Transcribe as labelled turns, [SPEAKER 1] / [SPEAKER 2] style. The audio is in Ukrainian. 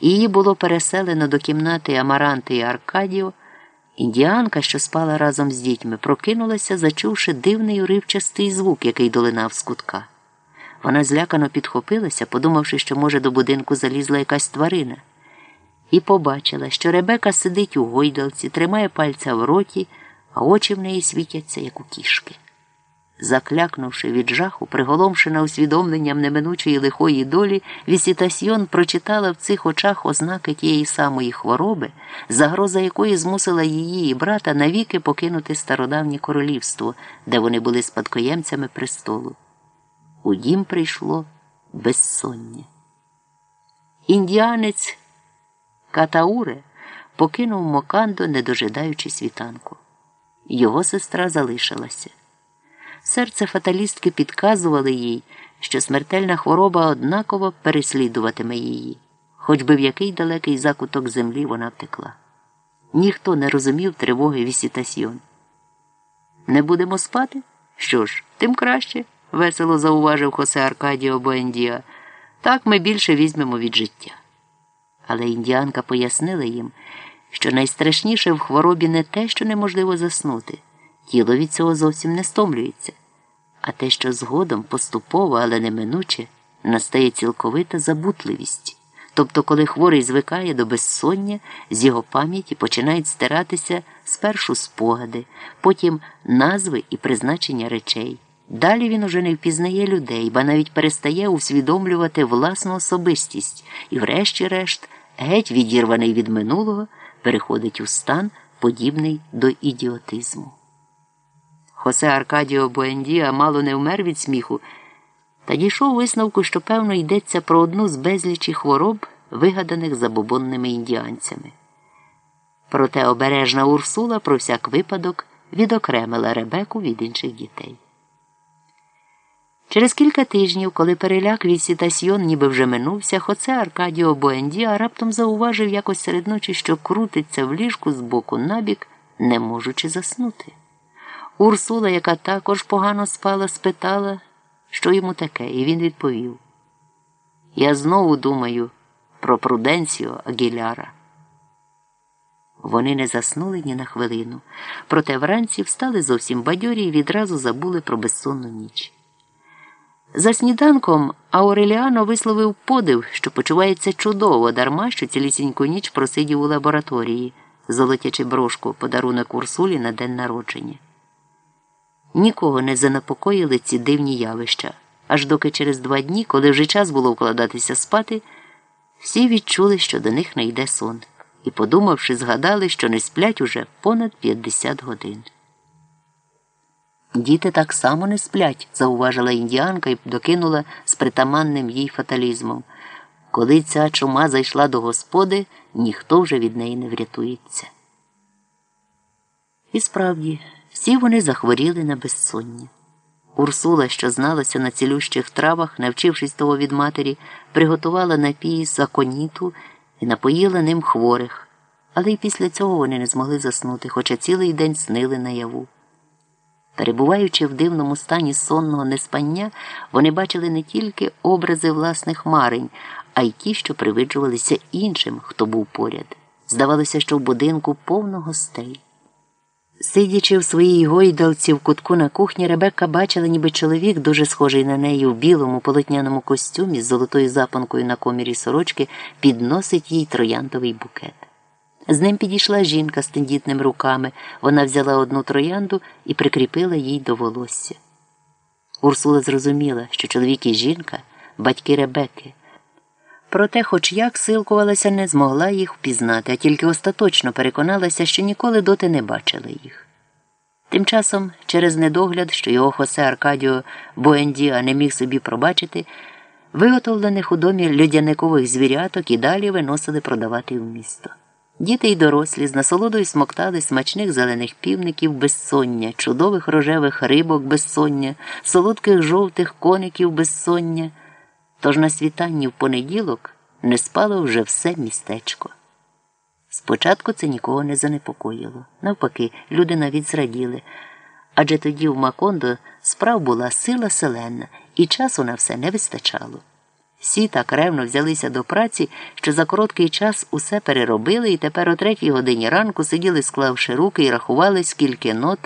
[SPEAKER 1] Її було переселено до кімнати Амаранти і Аркадіо. Індіанка, що спала разом з дітьми, прокинулася, зачувши дивний уривчастий звук, який долинав з кутка. Вона злякано підхопилася, подумавши, що, може, до будинку залізла якась тварина, і побачила, що Ребека сидить у гойдалці, тримає пальця в роті, а очі в неї світяться, як у кішки. Заклякнувши від жаху, приголомшена усвідомленням неминучої лихої долі, Вісітасьйон прочитала в цих очах ознаки тієї самої хвороби, загроза якої змусила її і брата навіки покинути стародавнє королівство, де вони були спадкоємцями престолу. У дім прийшло безсоння. Індіанець Катауре покинув Мокандо, не дожидаючи світанку. Його сестра залишилася. Серце фаталістки підказувало їй, що смертельна хвороба однаково переслідуватиме її, хоч би в який далекий закуток землі вона втекла. Ніхто не розумів тривоги Вісітасьйон. Не будемо спати? Що ж, тим краще, весело зауважив Хосе Аркадіо Боендіа. Так ми більше візьмемо від життя. Але індіанка пояснила їм, що найстрашніше в хворобі не те, що неможливо заснути. Тіло від цього зовсім не стомлюється, а те, що згодом поступово, але неминуче, настає цілковита забутливість. Тобто, коли хворий звикає до безсоння, з його пам'яті починають стиратися спершу спогади, потім назви і призначення речей. Далі він уже не впізнає людей, ба навіть перестає усвідомлювати власну особистість і, врешті-решт, геть відірваний від минулого, переходить у стан, подібний до ідіотизму. Хосе Аркадіо Буендіа мало не вмер від сміху, та дійшов висновку, що, певно, йдеться про одну з безлічі хвороб, вигаданих забобонними індіанцями. Проте обережна Урсула про всяк випадок відокремила Ребеку від інших дітей. Через кілька тижнів, коли переляк від Сітасьйон ніби вже минувся, Хоце Аркадіо Буендіа раптом зауважив якось серед ночі, що крутиться в ліжку з боку набік, не можучи заснути. Урсула, яка також погано спала, спитала, що йому таке, і він відповів: Я знову думаю про Пруденціо Агіляра. Вони не заснули ні на хвилину, проте вранці встали зовсім бадьорі і відразу забули про безсонну ніч. За сніданком Ауреліано висловив подив, що почувається чудово, дарма що цілісіньку ніч просидів у лабораторії, золотячи брошку подарунок Урсулі на день народження. Нікого не занепокоїли ці дивні явища, аж доки через два дні, коли вже час було вкладатися спати, всі відчули, що до них не йде сон, і, подумавши, згадали, що не сплять уже понад 50 годин. Діти так само не сплять, зауважила індіанка і докинула з притаманним їй фаталізмом. Коли ця чума зайшла до господи, ніхто вже від неї не врятується. І справді, всі вони захворіли на безсоння. Урсула, що зналася на цілющих травах, навчившись того від матері, приготувала напій з аконіту і напоїла ним хворих, але й після цього вони не змогли заснути, хоча цілий день снили наяву. Перебуваючи в дивному стані сонного неспання, вони бачили не тільки образи власних марень, а й ті, що привиджувалися іншим, хто був поряд. Здавалося, що в будинку повно гостей. Сидячи в своїй гойдалці в кутку на кухні, Ребекка бачила, ніби чоловік, дуже схожий на неї в білому полотняному костюмі з золотою запонкою на комірі сорочки, підносить їй трояндовий букет. З ним підійшла жінка з тендітними руками. Вона взяла одну троянду і прикріпила їй до волосся. Урсула зрозуміла, що чоловік і жінка батьки Ребекки. Проте, хоч як силкувалася, не змогла їх впізнати, а тільки остаточно переконалася, що ніколи доти не бачила їх. Тим часом, через недогляд, що його Хосе Аркадіо Боендіа не міг собі пробачити, виготовлених у домі льодяникових звіряток і далі виносили продавати в місто. Діти й дорослі з насолодою смоктали смачних зелених півників безсоння, чудових рожевих рибок безсоння, солодких жовтих коників безсоння. Тож на світанні в понеділок не спало вже все містечко. Спочатку це нікого не занепокоїло. Навпаки, люди навіть зраділи. Адже тоді в Макондо справ була сила селена, і часу на все не вистачало. Всі так ревно взялися до праці, що за короткий час усе переробили і тепер о третій годині ранку сиділи, склавши руки і рахували, скільки нот